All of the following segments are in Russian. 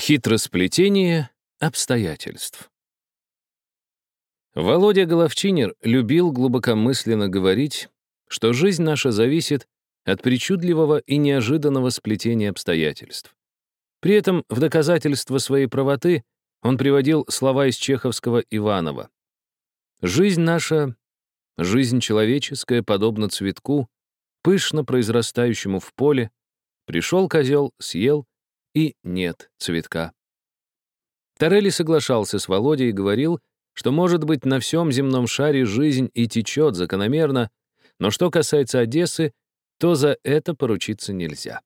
Хитросплетение обстоятельств. Володя Головчинер любил глубокомысленно говорить, что жизнь наша зависит от причудливого и неожиданного сплетения обстоятельств. При этом в доказательство своей правоты он приводил слова из чеховского Иванова. «Жизнь наша, жизнь человеческая, подобно цветку, пышно произрастающему в поле, пришел козел, съел, и нет цветка». Торелли соглашался с Володей и говорил, что, может быть, на всем земном шаре жизнь и течет закономерно, но что касается Одессы, то за это поручиться нельзя.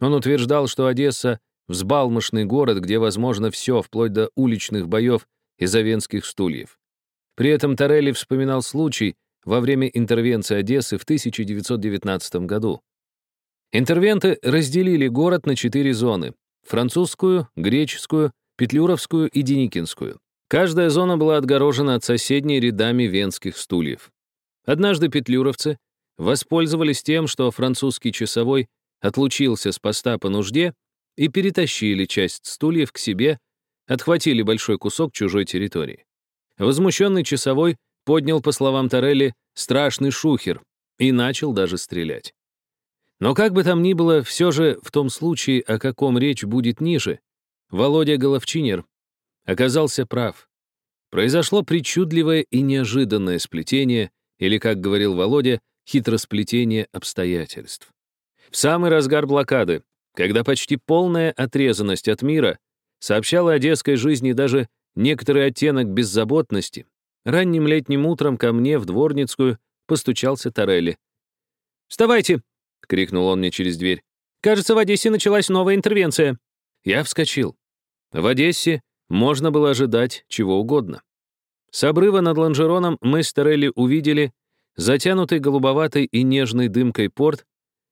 Он утверждал, что Одесса — взбалмошный город, где возможно все, вплоть до уличных боев и завенских стульев. При этом Торелли вспоминал случай во время интервенции Одессы в 1919 году. Интервенты разделили город на четыре зоны — французскую, греческую, петлюровскую и деникинскую. Каждая зона была отгорожена от соседней рядами венских стульев. Однажды петлюровцы воспользовались тем, что французский часовой отлучился с поста по нужде и перетащили часть стульев к себе, отхватили большой кусок чужой территории. Возмущенный часовой поднял, по словам Торелли, страшный шухер и начал даже стрелять. Но как бы там ни было, все же в том случае, о каком речь будет ниже, Володя Головчинер оказался прав. Произошло причудливое и неожиданное сплетение, или, как говорил Володя, хитросплетение обстоятельств. В самый разгар блокады, когда почти полная отрезанность от мира сообщала одесской жизни даже некоторый оттенок беззаботности, ранним летним утром ко мне в Дворницкую постучался Торелли. «Вставайте!» — крикнул он мне через дверь. «Кажется, в Одессе началась новая интервенция». Я вскочил. В Одессе можно было ожидать чего угодно. С обрыва над Ланжероном мы с Торелли увидели затянутый голубоватой и нежной дымкой порт,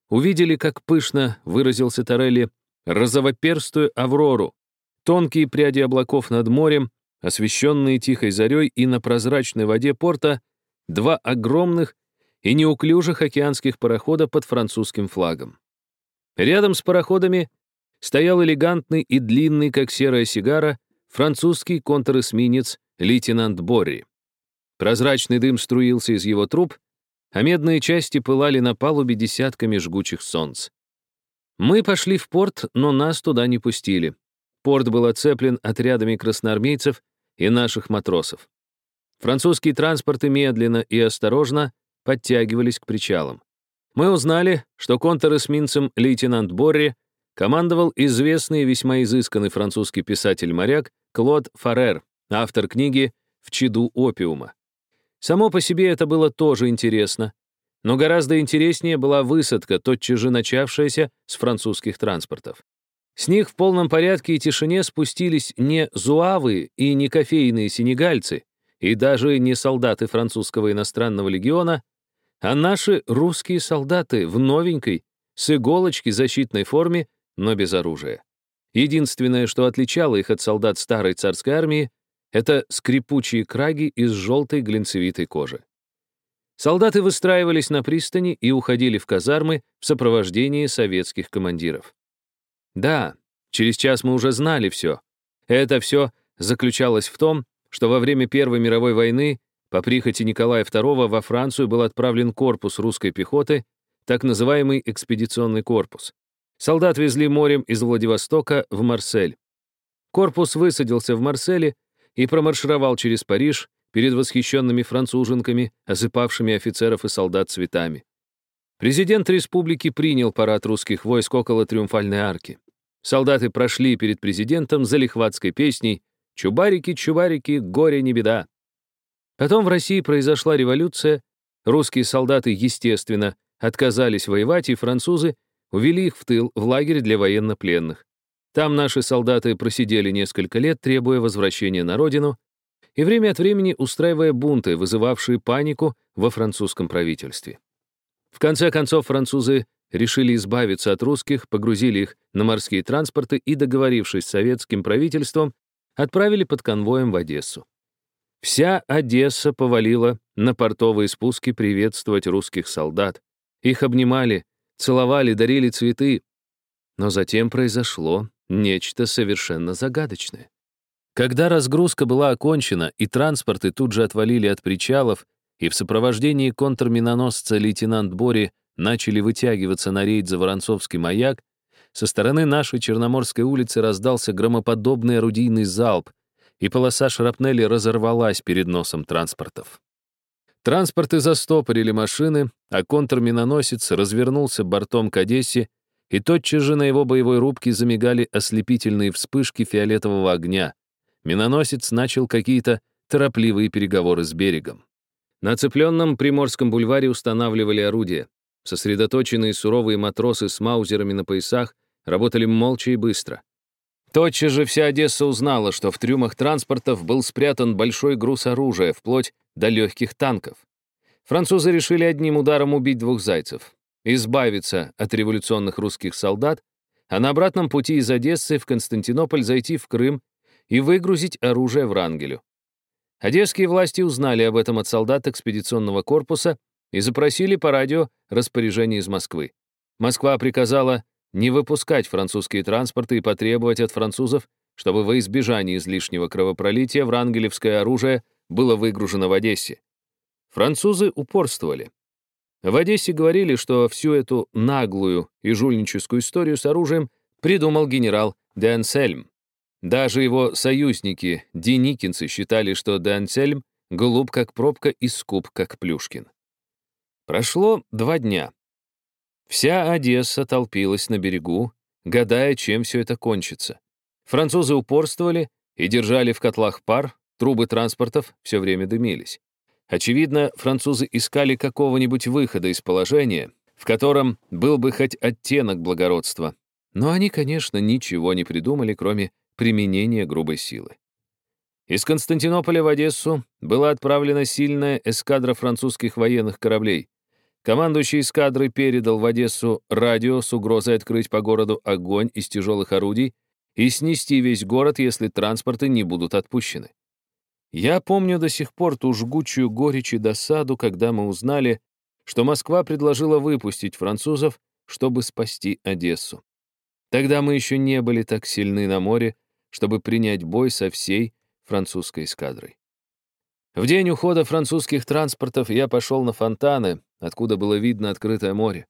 увидели, как пышно выразился Торелли, розовоперстую аврору, тонкие пряди облаков над морем, освещенные тихой зарей и на прозрачной воде порта два огромных и неуклюжих океанских парохода под французским флагом. Рядом с пароходами стоял элегантный и длинный, как серая сигара, французский контр-эсминец лейтенант Борри. Прозрачный дым струился из его труб, а медные части пылали на палубе десятками жгучих солнц. Мы пошли в порт, но нас туда не пустили. Порт был оцеплен отрядами красноармейцев и наших матросов. Французские транспорты медленно и осторожно подтягивались к причалам. Мы узнали, что контр-эсминцем лейтенант Борри командовал известный и весьма изысканный французский писатель-моряк Клод Фарер, автор книги «В чаду опиума». Само по себе это было тоже интересно, но гораздо интереснее была высадка, тотчас же начавшаяся с французских транспортов. С них в полном порядке и тишине спустились не зуавы и не кофейные сенегальцы, и даже не солдаты французского иностранного легиона, а наши русские солдаты в новенькой, с иголочки защитной форме но без оружия. Единственное, что отличало их от солдат старой царской армии, это скрипучие краги из желтой глинцевитой кожи. Солдаты выстраивались на пристани и уходили в казармы в сопровождении советских командиров. Да, через час мы уже знали все. Это все заключалось в том, что во время Первой мировой войны по прихоти Николая II во Францию был отправлен корпус русской пехоты, так называемый экспедиционный корпус. Солдат везли морем из Владивостока в Марсель. Корпус высадился в Марселе и промаршировал через Париж перед восхищенными француженками, осыпавшими офицеров и солдат цветами. Президент республики принял парад русских войск около Триумфальной арки. Солдаты прошли перед президентом за лихватской песней «Чубарики, чубарики, горе не беда». Потом в России произошла революция, русские солдаты, естественно, отказались воевать, и французы Увели их в тыл, в лагерь для военнопленных. Там наши солдаты просидели несколько лет, требуя возвращения на родину и время от времени устраивая бунты, вызывавшие панику во французском правительстве. В конце концов, французы решили избавиться от русских, погрузили их на морские транспорты и, договорившись с советским правительством, отправили под конвоем в Одессу. Вся Одесса повалила на портовые спуски приветствовать русских солдат. Их обнимали, целовали, дарили цветы. Но затем произошло нечто совершенно загадочное. Когда разгрузка была окончена и транспорты тут же отвалили от причалов, и в сопровождении контрминоносца лейтенант Бори начали вытягиваться на рейд за Воронцовский маяк, со стороны нашей Черноморской улицы раздался громоподобный орудийный залп, и полоса шрапнели разорвалась перед носом транспортов. Транспорты застопорили машины, а контрминоносец развернулся бортом к Одессе, и тотчас же на его боевой рубке замигали ослепительные вспышки фиолетового огня. Миноносец начал какие-то торопливые переговоры с берегом. На цепленном Приморском бульваре устанавливали орудия. Сосредоточенные суровые матросы с маузерами на поясах работали молча и быстро. Тотчас же вся Одесса узнала, что в трюмах транспортов был спрятан большой груз оружия, вплоть до легких танков. Французы решили одним ударом убить двух зайцев, избавиться от революционных русских солдат, а на обратном пути из Одессы в Константинополь зайти в Крым и выгрузить оружие в Рангелю. Одесские власти узнали об этом от солдат экспедиционного корпуса и запросили по радио распоряжение из Москвы. Москва приказала не выпускать французские транспорты и потребовать от французов, чтобы во избежание излишнего кровопролития врангелевское оружие было выгружено в Одессе. Французы упорствовали. В Одессе говорили, что всю эту наглую и жульническую историю с оружием придумал генерал де Ансельм. Даже его союзники, деникинцы, считали, что де Ансельм глуп как пробка и скуп как Плюшкин. Прошло два дня. Вся Одесса толпилась на берегу, гадая, чем все это кончится. Французы упорствовали и держали в котлах пар, трубы транспортов все время дымились. Очевидно, французы искали какого-нибудь выхода из положения, в котором был бы хоть оттенок благородства. Но они, конечно, ничего не придумали, кроме применения грубой силы. Из Константинополя в Одессу была отправлена сильная эскадра французских военных кораблей. Командующий эскадрой передал в Одессу радио с угрозой открыть по городу огонь из тяжелых орудий и снести весь город, если транспорты не будут отпущены. Я помню до сих пор ту жгучую горечь и досаду, когда мы узнали, что Москва предложила выпустить французов, чтобы спасти Одессу. Тогда мы еще не были так сильны на море, чтобы принять бой со всей французской эскадрой. В день ухода французских транспортов я пошел на фонтаны, откуда было видно открытое море.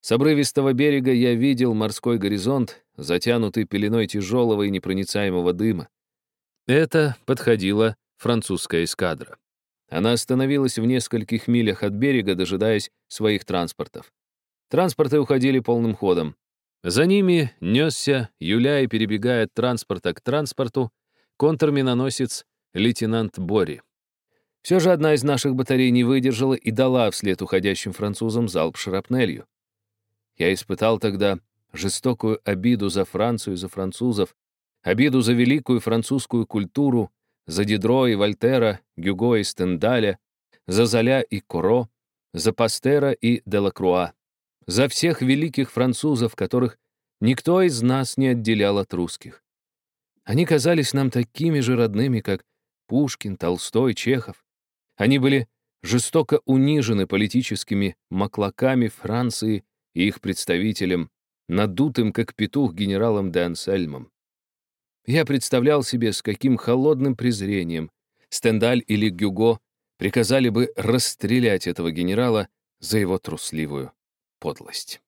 С обрывистого берега я видел морской горизонт, затянутый пеленой тяжелого и непроницаемого дыма. Это подходила французская эскадра. Она остановилась в нескольких милях от берега, дожидаясь своих транспортов. Транспорты уходили полным ходом. За ними несся, юля и перебегая от транспорта к транспорту, контрминоносец лейтенант Бори. Все же одна из наших батарей не выдержала и дала вслед уходящим французам залп шрапнелью. Я испытал тогда жестокую обиду за Францию и за французов, обиду за великую французскую культуру, за Дидро и Вольтера, Гюго и Стендаля, за Золя и Куро, за Пастера и Делакруа, за всех великих французов, которых никто из нас не отделял от русских. Они казались нам такими же родными, как Пушкин, Толстой, Чехов. Они были жестоко унижены политическими маклаками Франции и их представителем, надутым как петух генералом де Ансельмом. Я представлял себе, с каким холодным презрением Стендаль или Гюго приказали бы расстрелять этого генерала за его трусливую подлость.